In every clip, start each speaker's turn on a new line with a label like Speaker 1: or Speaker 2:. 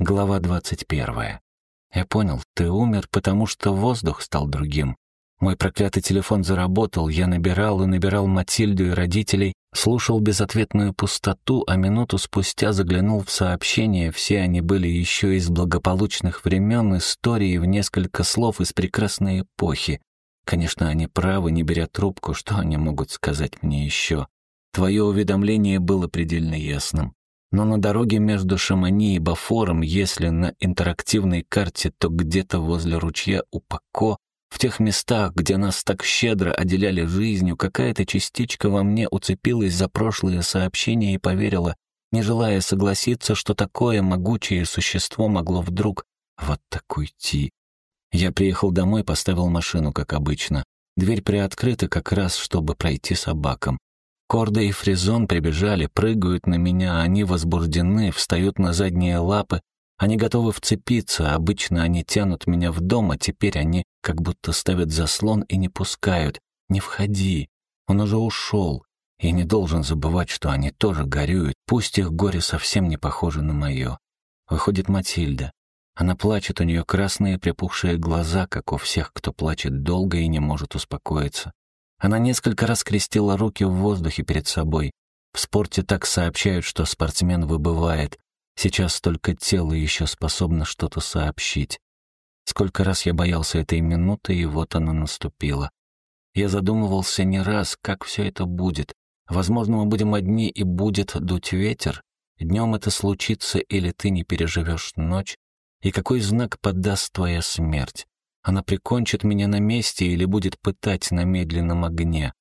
Speaker 1: Глава двадцать первая. Я понял, ты умер, потому что воздух стал другим. Мой проклятый телефон заработал, я набирал и набирал Матильду и родителей, слушал безответную пустоту, а минуту спустя заглянул в сообщения, все они были еще из благополучных времен, истории в несколько слов из прекрасной эпохи. Конечно, они правы, не беря трубку, что они могут сказать мне еще? Твое уведомление было предельно ясным. Но на дороге между Шамани и Бафором, если на интерактивной карте, то где-то возле ручья у Пако, в тех местах, где нас так щедро отделяли жизнью, какая-то частичка во мне уцепилась за прошлые сообщения и поверила, не желая согласиться, что такое могучее существо могло вдруг вот так уйти. Я приехал домой, поставил машину, как обычно. Дверь приоткрыта как раз, чтобы пройти собакам. Корда и Фризон прибежали, прыгают на меня, они возбуждены, встают на задние лапы, они готовы вцепиться, обычно они тянут меня в дом, а теперь они как будто ставят заслон и не пускают. «Не входи, он уже ушел». Я не должен забывать, что они тоже горюют, пусть их горе совсем не похоже на мое. Выходит Матильда. Она плачет, у нее красные припухшие глаза, как у всех, кто плачет долго и не может успокоиться. Она несколько раз крестила руки в воздухе перед собой. В спорте так сообщают, что спортсмен выбывает. Сейчас только тело еще способно что-то сообщить. Сколько раз я боялся этой минуты, и вот она наступила. Я задумывался не раз, как все это будет. Возможно, мы будем одни, и будет дуть ветер. Днем это случится, или ты не переживешь ночь. И какой знак подаст твоя смерть? Она прикончит меня на месте или будет пытать на медленном огне.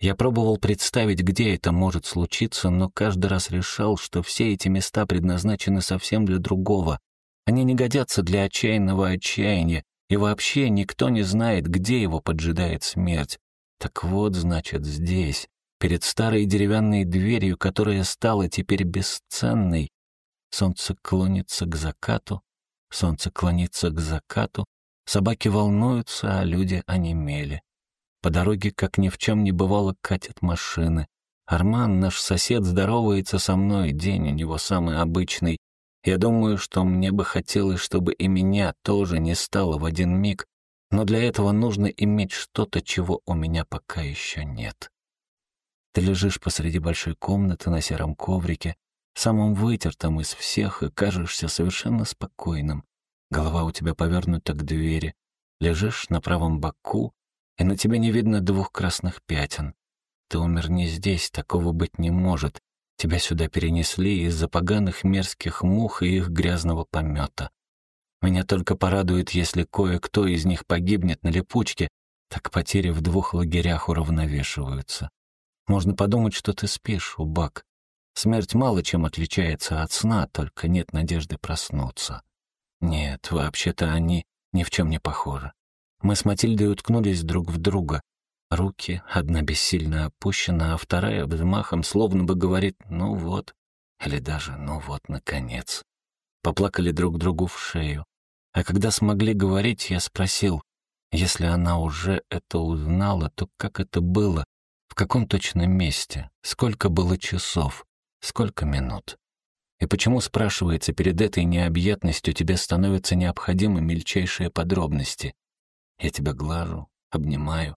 Speaker 1: Я пробовал представить, где это может случиться, но каждый раз решал, что все эти места предназначены совсем для другого. Они не годятся для отчаянного отчаяния, и вообще никто не знает, где его поджидает смерть. Так вот, значит, здесь, перед старой деревянной дверью, которая стала теперь бесценной. Солнце клонится к закату, солнце клонится к закату, Собаки волнуются, а люди онемели. По дороге, как ни в чем не бывало, катят машины. Арман, наш сосед, здоровается со мной, день у него самый обычный. Я думаю, что мне бы хотелось, чтобы и меня тоже не стало в один миг, но для этого нужно иметь что-то, чего у меня пока еще нет. Ты лежишь посреди большой комнаты на сером коврике, самым вытертым из всех, и кажешься совершенно спокойным. Голова у тебя повернута к двери. Лежишь на правом боку, и на тебе не видно двух красных пятен. Ты умер не здесь, такого быть не может. Тебя сюда перенесли из-за поганых мерзких мух и их грязного помета. Меня только порадует, если кое-кто из них погибнет на липучке, так потери в двух лагерях уравновешиваются. Можно подумать, что ты спишь, убак. Смерть мало чем отличается от сна, только нет надежды проснуться. Нет, вообще-то они ни в чем не похожи. Мы с Матильдой уткнулись друг в друга. Руки, одна бессильно опущена, а вторая взмахом словно бы говорит «ну вот», или даже «ну вот, наконец». Поплакали друг другу в шею. А когда смогли говорить, я спросил, если она уже это узнала, то как это было, в каком точном месте, сколько было часов, сколько минут. И почему, спрашивается, перед этой необъятностью тебе становятся необходимы мельчайшие подробности? Я тебя глажу, обнимаю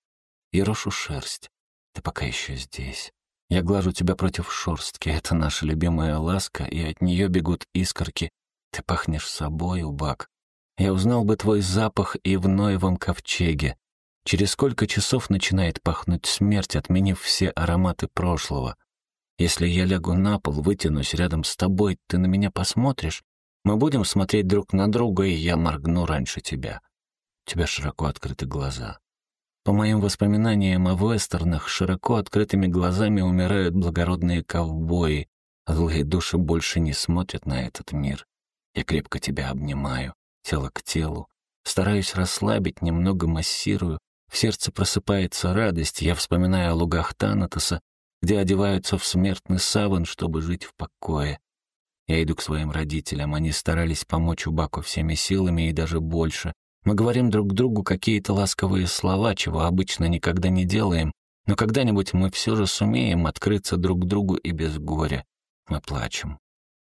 Speaker 1: и рошу шерсть. Ты пока еще здесь. Я глажу тебя против шерстки, это наша любимая ласка, и от нее бегут искорки. Ты пахнешь собой, убак. Я узнал бы твой запах и в Ноевом ковчеге. Через сколько часов начинает пахнуть смерть, отменив все ароматы прошлого — если я лягу на пол, вытянусь рядом с тобой, ты на меня посмотришь? Мы будем смотреть друг на друга, и я моргну раньше тебя. У тебя широко открыты глаза. По моим воспоминаниям о вестернах, широко открытыми глазами умирают благородные ковбои. Злые души больше не смотрят на этот мир. Я крепко тебя обнимаю, тело к телу. Стараюсь расслабить, немного массирую. В сердце просыпается радость. Я вспоминаю о лугах Танатоса, где одеваются в смертный саван, чтобы жить в покое. Я иду к своим родителям, они старались помочь Убаку всеми силами и даже больше. Мы говорим друг другу какие-то ласковые слова, чего обычно никогда не делаем, но когда-нибудь мы все же сумеем открыться друг другу и без горя. Мы плачем.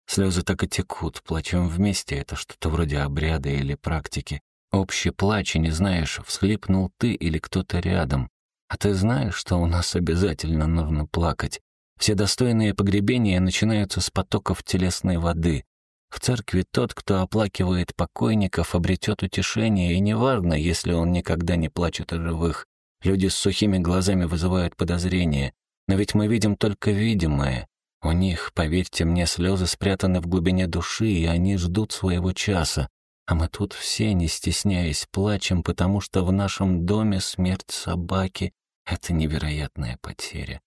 Speaker 1: Слезы так и текут, плачем вместе, это что-то вроде обряда или практики. Общий плач, и не знаешь, всхлипнул ты или кто-то рядом. А ты знаешь, что у нас обязательно нужно плакать. Все достойные погребения начинаются с потоков телесной воды. В церкви тот, кто оплакивает покойников, обретет утешение, и неважно, если он никогда не плачет о живых. Люди с сухими глазами вызывают подозрения. Но ведь мы видим только видимое. У них, поверьте мне, слезы спрятаны в глубине души, и они ждут своего часа. А мы тут все, не стесняясь, плачем, потому что в нашем доме смерть собаки — это невероятная потеря.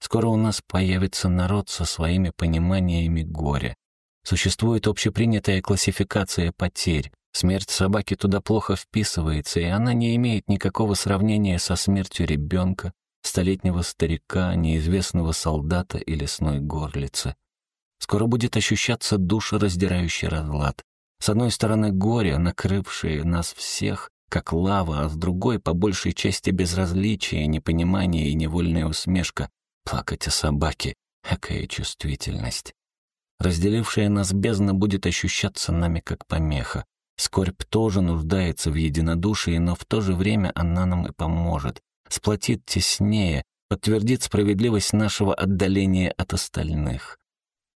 Speaker 1: Скоро у нас появится народ со своими пониманиями горя. Существует общепринятая классификация потерь. Смерть собаки туда плохо вписывается, и она не имеет никакого сравнения со смертью ребенка, столетнего старика, неизвестного солдата и лесной горлицы. Скоро будет ощущаться душераздирающий разлад. С одной стороны горе, накрывшее нас всех, как лава, а с другой, по большей части, безразличие, непонимание и невольная усмешка. Плакать о собаке — какая чувствительность. Разделившая нас бездна будет ощущаться нами как помеха. Скорбь тоже нуждается в единодушии, но в то же время она нам и поможет, сплотит теснее, подтвердит справедливость нашего отдаления от остальных.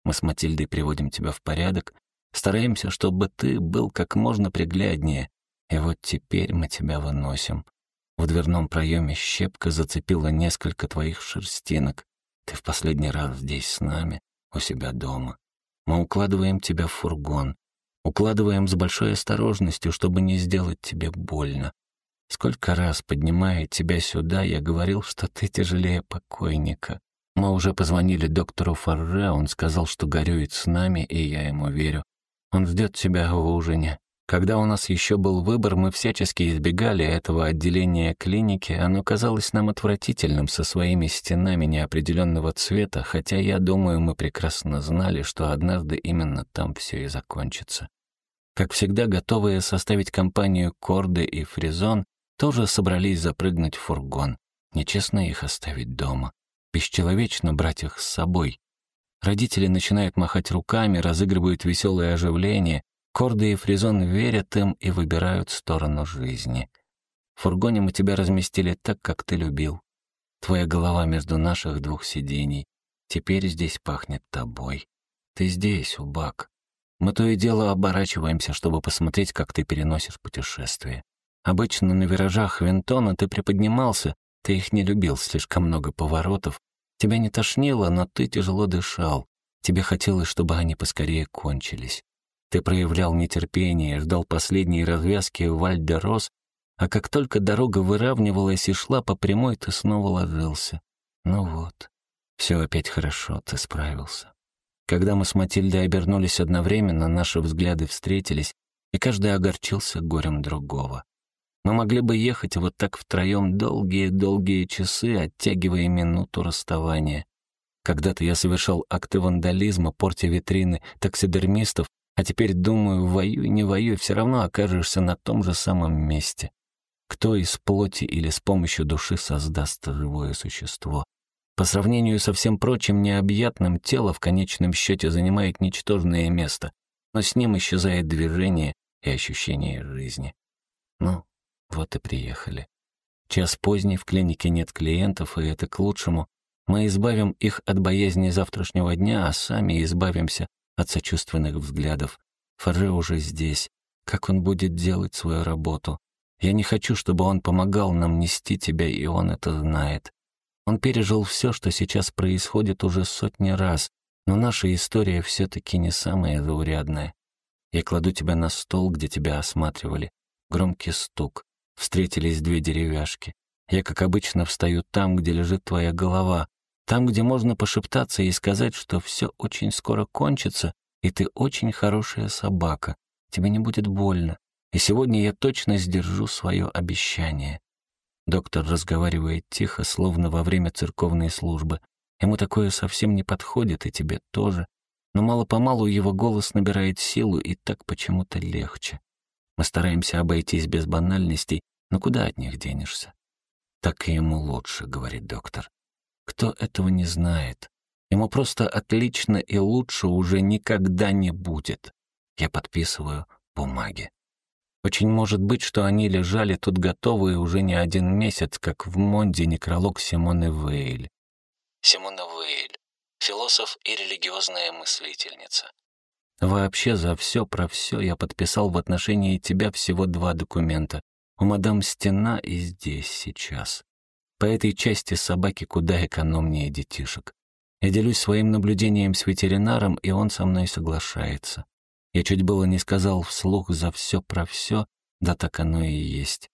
Speaker 1: Мы с Матильдой приводим тебя в порядок, Стараемся, чтобы ты был как можно пригляднее. И вот теперь мы тебя выносим. В дверном проеме щепка зацепила несколько твоих шерстинок. Ты в последний раз здесь с нами, у себя дома. Мы укладываем тебя в фургон. Укладываем с большой осторожностью, чтобы не сделать тебе больно. Сколько раз, поднимая тебя сюда, я говорил, что ты тяжелее покойника. Мы уже позвонили доктору Фарре, он сказал, что горюет с нами, и я ему верю. Он ждет тебя в ужине. Когда у нас еще был выбор, мы всячески избегали этого отделения клиники. Оно казалось нам отвратительным со своими стенами неопределенного цвета, хотя, я думаю, мы прекрасно знали, что однажды именно там все и закончится. Как всегда, готовые составить компанию Корды и Фризон, тоже собрались запрыгнуть в фургон. Нечестно их оставить дома. Бесчеловечно брать их с собой. Родители начинают махать руками, разыгрывают веселое оживление. Корды и Фризон верят им и выбирают сторону жизни. В фургоне мы тебя разместили так, как ты любил. Твоя голова между наших двух сидений. Теперь здесь пахнет тобой. Ты здесь, Убак. Мы то и дело оборачиваемся, чтобы посмотреть, как ты переносишь путешествие. Обычно на виражах Винтона ты приподнимался, ты их не любил, слишком много поворотов, Тебя не тошнило, но ты тяжело дышал. Тебе хотелось, чтобы они поскорее кончились. Ты проявлял нетерпение, ждал последней развязки Вальдерос, а как только дорога выравнивалась и шла по прямой, ты снова ложился. Ну вот, все опять хорошо, ты справился. Когда мы с Матильдой обернулись одновременно, наши взгляды встретились, и каждый огорчился горем другого. Мы могли бы ехать вот так втроем долгие-долгие часы, оттягивая минуту расставания. Когда-то я совершал акты вандализма, портя витрины таксидермистов, а теперь думаю, воюй, не воюй, все равно окажешься на том же самом месте. Кто из плоти или с помощью души создаст живое существо? По сравнению со всем прочим необъятным, тело в конечном счете занимает ничтожное место, но с ним исчезает движение и ощущение жизни. Ну, вот и приехали. Час поздний, в клинике нет клиентов, и это к лучшему. Мы избавим их от боязни завтрашнего дня, а сами избавимся от сочувственных взглядов. Фарре уже здесь. Как он будет делать свою работу? Я не хочу, чтобы он помогал нам нести тебя, и он это знает. Он пережил все, что сейчас происходит уже сотни раз, но наша история все-таки не самая заурядная. Я кладу тебя на стол, где тебя осматривали. Громкий стук. Встретились две деревяшки. Я, как обычно, встаю там, где лежит твоя голова, там, где можно пошептаться и сказать, что все очень скоро кончится, и ты очень хорошая собака, тебе не будет больно, и сегодня я точно сдержу свое обещание. Доктор разговаривает тихо, словно во время церковной службы. Ему такое совсем не подходит, и тебе тоже. Но мало-помалу его голос набирает силу, и так почему-то легче. Мы стараемся обойтись без банальностей, но куда от них денешься? Так ему лучше, говорит доктор. Кто этого не знает? Ему просто отлично и лучше уже никогда не будет. Я подписываю бумаги. Очень может быть, что они лежали тут готовые уже не один месяц, как в Монде некролог Симоны Вейль. Симона Вейль, философ и религиозная мыслительница. Вообще за все про все я подписал в отношении тебя всего два документа. У мадам Стена и здесь, сейчас. По этой части собаки куда экономнее детишек. Я делюсь своим наблюдением с ветеринаром, и он со мной соглашается. Я чуть было не сказал вслух за все про все, да так оно и есть.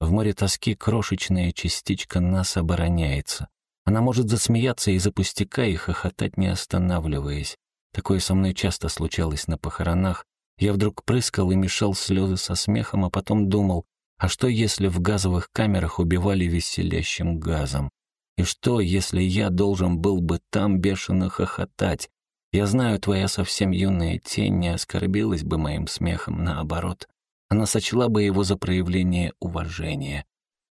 Speaker 1: В море тоски крошечная частичка нас обороняется. Она может засмеяться из-за пустяка и хохотать, не останавливаясь. Такое со мной часто случалось на похоронах. Я вдруг прыскал и мешал слезы со смехом, а потом думал, а что, если в газовых камерах убивали веселящим газом? И что, если я должен был бы там бешено хохотать? Я знаю, твоя совсем юная тень не оскорбилась бы моим смехом, наоборот. Она сочла бы его за проявление уважения.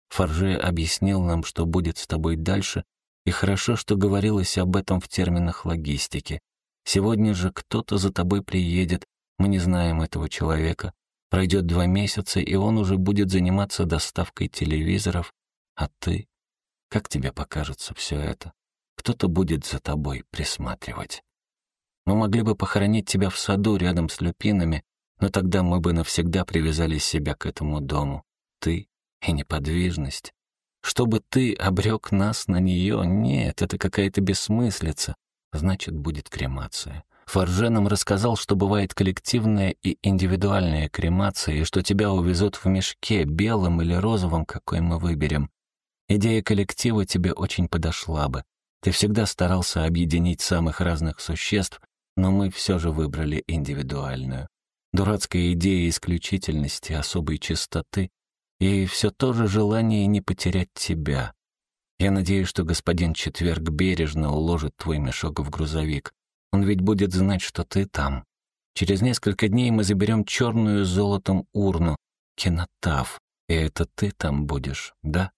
Speaker 1: Фарже объяснил нам, что будет с тобой дальше, и хорошо, что говорилось об этом в терминах логистики. Сегодня же кто-то за тобой приедет, мы не знаем этого человека. Пройдет два месяца, и он уже будет заниматься доставкой телевизоров, а ты? Как тебе покажется все это? Кто-то будет за тобой присматривать. Мы могли бы похоронить тебя в саду рядом с люпинами, но тогда мы бы навсегда привязали себя к этому дому. Ты и неподвижность. Чтобы ты обрек нас на нее, нет, это какая-то бессмыслица значит, будет кремация. Форже нам рассказал, что бывает коллективная и индивидуальная кремация, и что тебя увезут в мешке, белым или розовым, какой мы выберем. Идея коллектива тебе очень подошла бы. Ты всегда старался объединить самых разных существ, но мы все же выбрали индивидуальную. Дурацкая идея исключительности, особой чистоты и все то же желание не потерять тебя. Я надеюсь, что господин Четверг бережно уложит твой мешок в грузовик. Он ведь будет знать, что ты там. Через несколько дней мы заберем черную золотом урну, кинотав, и это ты там будешь, да?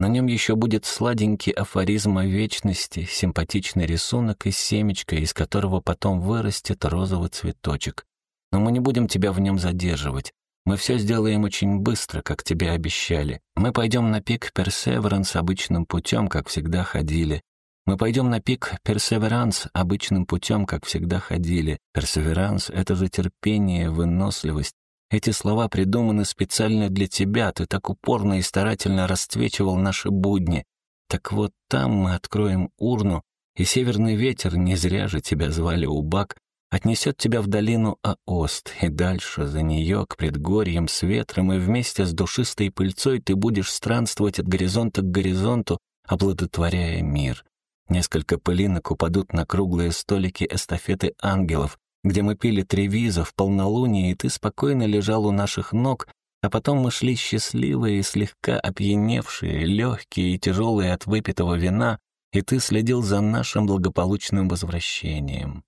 Speaker 1: На нем еще будет сладенький афоризм о вечности, симпатичный рисунок и семечко, из которого потом вырастет розовый цветочек. Но мы не будем тебя в нем задерживать. Мы все сделаем очень быстро, как тебе обещали. Мы пойдем на пик Персеверанс обычным путем, как всегда ходили. Мы пойдем на пик Персеверанс обычным путем, как всегда ходили. Персеверанс — это же терпение, выносливость. Эти слова придуманы специально для тебя, ты так упорно и старательно расцвечивал наши будни. Так вот там мы откроем урну, и северный ветер, не зря же тебя звали Убак, отнесет тебя в долину Аост, и дальше за нее к предгорьям с ветром, и вместе с душистой пыльцой ты будешь странствовать от горизонта к горизонту, оплодотворяя мир. Несколько пылинок упадут на круглые столики эстафеты ангелов, где мы пили тревиза в полнолуние, и ты спокойно лежал у наших ног, а потом мы шли счастливые и слегка опьяневшие, легкие и тяжелые от выпитого вина, и ты следил за нашим благополучным возвращением.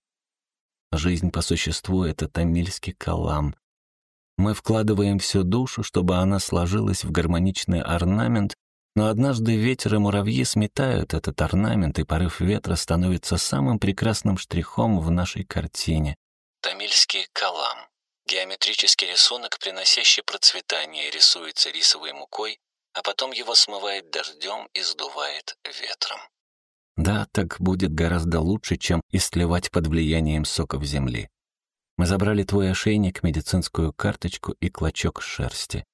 Speaker 1: Жизнь по существу — это тамильский калам. Мы вкладываем всю душу, чтобы она сложилась в гармоничный орнамент, но однажды ветер и муравьи сметают этот орнамент, и порыв ветра становится самым прекрасным штрихом в нашей картине. Тамильский калам. Геометрический рисунок, приносящий процветание, рисуется рисовой мукой, а потом его смывает дождем и сдувает ветром. Да, так будет гораздо лучше, чем истлевать под влиянием соков земли. Мы забрали твой ошейник, медицинскую карточку и клочок шерсти.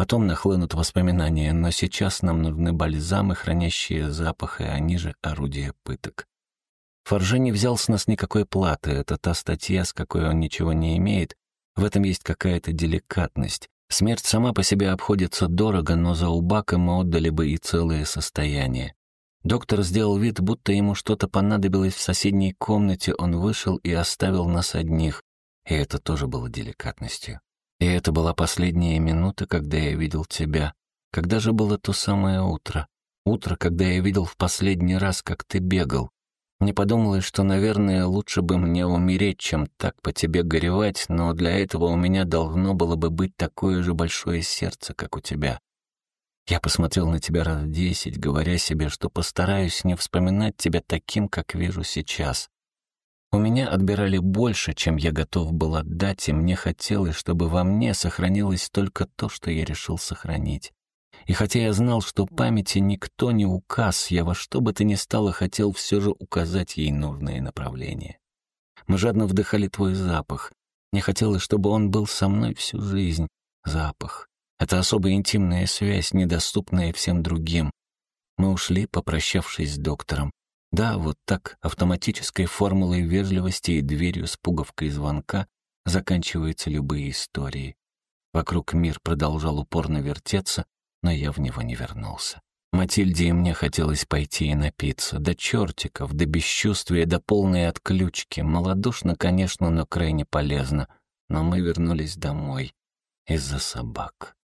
Speaker 1: Потом нахлынут воспоминания, но сейчас нам нужны бальзамы, хранящие запах, и они же орудия пыток. Форже не взял с нас никакой платы, это та статья, с какой он ничего не имеет. В этом есть какая-то деликатность. Смерть сама по себе обходится дорого, но за убака мы отдали бы и целое состояние. Доктор сделал вид, будто ему что-то понадобилось в соседней комнате, он вышел и оставил нас одних, и это тоже было деликатностью. И это была последняя минута, когда я видел тебя. Когда же было то самое утро? Утро, когда я видел в последний раз, как ты бегал. Мне подумалось, что, наверное, лучше бы мне умереть, чем так по тебе горевать, но для этого у меня должно было бы быть такое же большое сердце, как у тебя. Я посмотрел на тебя раз десять, говоря себе, что постараюсь не вспоминать тебя таким, как вижу сейчас. У меня отбирали больше, чем я готов был отдать, и мне хотелось, чтобы во мне сохранилось только то, что я решил сохранить. И хотя я знал, что памяти никто не указ, я во что бы то ни стало хотел все же указать ей нужное направление. Мы жадно вдыхали твой запах. Мне хотелось, чтобы он был со мной всю жизнь. Запах. Это особая интимная связь, недоступная всем другим. Мы ушли, попрощавшись с доктором. Да, вот так, автоматической формулой вежливости и дверью с пуговкой звонка заканчиваются любые истории. Вокруг мир продолжал упорно вертеться, но я в него не вернулся. Матильде и мне хотелось пойти и напиться, до чертиков, до бесчувствия, до полной отключки. Молодушно, конечно, но крайне полезно. Но мы вернулись домой из-за собак.